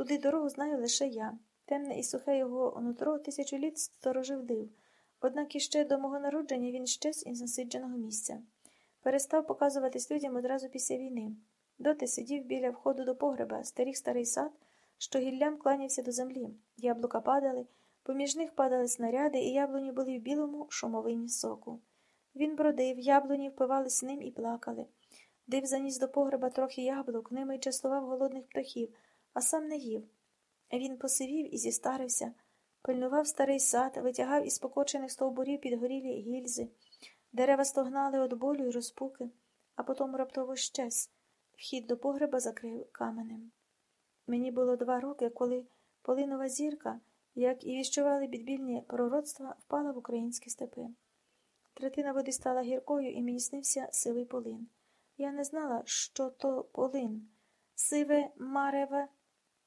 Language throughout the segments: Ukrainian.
Туди дорогу знаю лише я. Темне і сухе його нутро тисячу літ сторожив див. Однак іще до мого народження він щез із насидженого місця. Перестав показуватись людям одразу після війни. Доти сидів біля входу до погреба, старих старий сад, що гіллям кланявся до землі. Яблука падали, поміж них падали снаряди, і яблуні були в білому шумовині соку. Він бродив, яблуні впивались ним і плакали. Див заніс до погреба трохи яблук, ними й частував голодних птахів, а сам не їв. Він посивів і зістарився, пильнував старий сад, витягав із покочених стовбурів підгорілі гільзи. Дерева стогнали від болю й розпуки, а потім раптово щез. Вхід до погреба закрив каменем. Мені було два роки, коли полинова зірка, як і віщували підбільні пророцтва, впала в українські степи. Третина води стала гіркою, і мені снився сивий полин. Я не знала, що то полин. Сиве мареве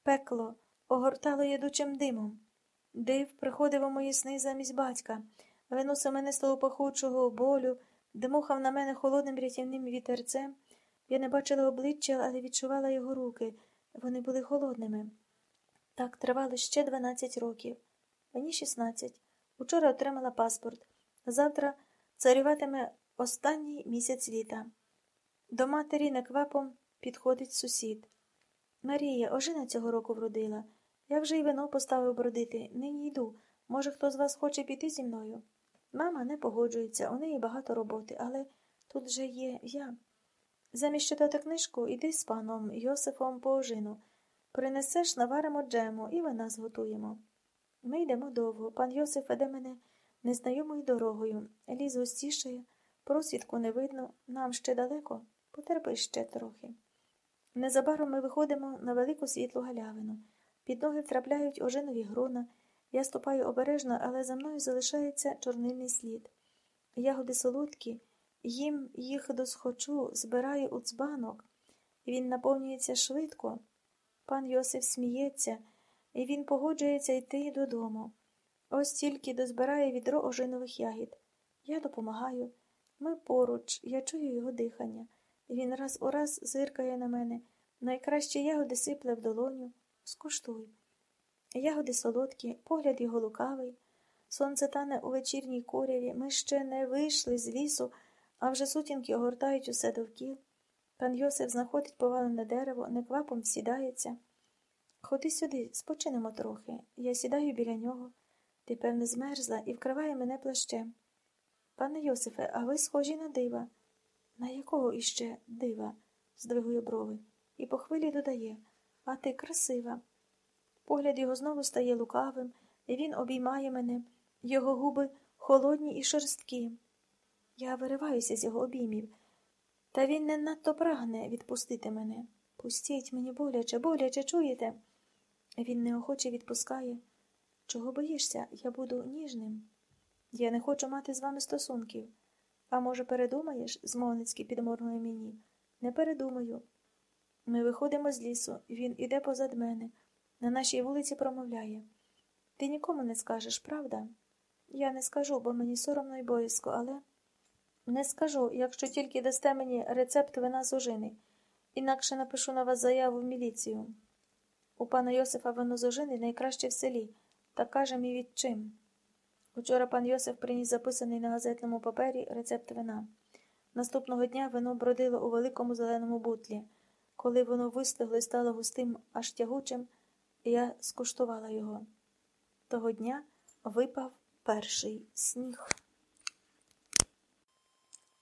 пекло огортало ядучим димом. Див приходив у мої сни замість батька, виносив мене з того пахучого болю, дмухав на мене холодним рятівним вітерцем. Я не бачила обличчя, але відчувала його руки. Вони були холодними. Так тривало ще 12 років. Мені 16. Учора отримала паспорт. Завтра царюватиме останній місяць літа. До матері неквапом підходить сусід. Марія, ожина цього року вродила. Я вже й вино поставив бродити. Нині йду. Може, хто з вас хоче піти зі мною? Мама не погоджується, у неї багато роботи, але тут же є я. Замість читати книжку, іди з паном Йосифом по ожину. Принесеш, наваримо джему і вина зготуємо. Ми йдемо довго. Пан Йосиф веде мене незнайомою дорогою. Ліс густішає, просвідку не видно, нам ще далеко, потерпи ще трохи. Незабаром ми виходимо на велику світлу галявину. Під ноги втрапляють ожинові грона. Я ступаю обережно, але за мною залишається чорнильний слід. Ягоди солодкі, їм їх досхочу, збираю у цбанок. Він наповнюється швидко. Пан Йосиф сміється, і він погоджується йти додому. Ось тільки дозбирає відро ожинових ягід. Я допомагаю. Ми поруч, я чую його дихання. Він раз у раз зиркає на мене. Найкращі ягоди сипле в долоню. Скуштуй. Ягоди солодкі, погляд його лукавий. Сонце тане у вечірній куряві. Ми ще не вийшли з лісу, а вже сутінки огортають усе довкіл. Пан Йосиф знаходить повалене дерево, неквапом сідається. Ходи сюди, спочинемо трохи. Я сідаю біля нього. Ти, певне, змерзла і вкриває мене плащем. Пане Йосифе, а ви схожі на дива. На якого іще дива? здвигує брови, і по хвилі додає А ти красива. Погляд його знову стає лукавим, і він обіймає мене, його губи холодні і шорсткі. Я вириваюся з його обіймів, та він не надто прагне відпустити мене. Пустіть мені боляче, боляче, чуєте? Він неохоче відпускає. Чого боїшся? Я буду ніжним. Я не хочу мати з вами стосунків. А може, передумаєш? змовницьки підморгує мені. Не передумаю. Ми виходимо з лісу, він іде позад мене. На нашій вулиці промовляє. Ти нікому не скажеш, правда? Я не скажу, бо мені соромно й боязко, але не скажу, якщо тільки дасте мені рецепт вина з ожини. Інакше напишу на вас заяву в міліцію. У пана Йосифа вино з ожини найкраще в селі, та каже мій від чим. Учора пан Йосиф приніс записаний на газетному папері рецепт вина. Наступного дня вино бродило у великому зеленому бутлі. Коли воно вистигло і стало густим, аж тягучим, я скуштувала його. Того дня випав перший сніг.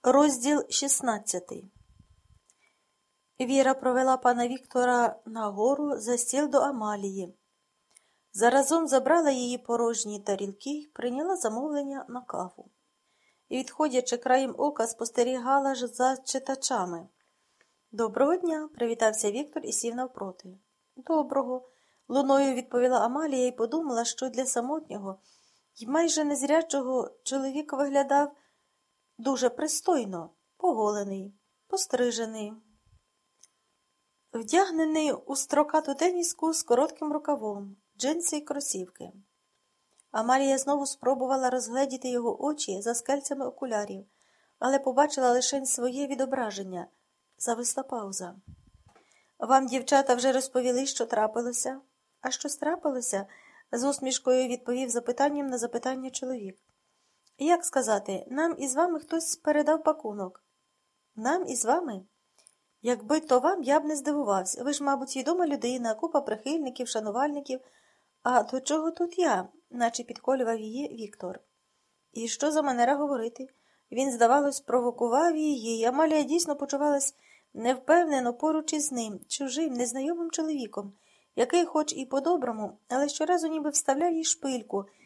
Розділ 16 Віра провела пана Віктора на гору за стіл до Амалії. Заразом забрала її порожні тарілки й прийняла замовлення на каву. І, відходячи краєм ока, спостерігала ж за читачами. Доброго дня, привітався Віктор і сів навпроти. Доброго. Луною відповіла Амалія і подумала, що для самотнього й майже незрячого чоловік виглядав дуже пристойно, поголений, пострижений, вдягнений у строкату теніску з коротким рукавом, джинси й кросівки. Амалія знову спробувала розгледіти його очі за скельцями окулярів, але побачила лише своє відображення. Зависла пауза. Вам, дівчата, вже розповіли, що трапилося? А що страпилося? з усмішкою відповів запитанням на запитання чоловік. Як сказати, нам із вами хтось передав пакунок. Нам із вами? Якби то вам, я б не здивувався. Ви ж, мабуть, відома людина, купа прихильників, шанувальників. А до чого тут я? наче підколював її Віктор. І що за манера говорити? Він, здавалось, провокував її, і Амалія дійсно почувалась невпевнено поруч із ним, чужим, незнайомим чоловіком, який, хоч і по-доброму, але щоразу ніби вставляв їй шпильку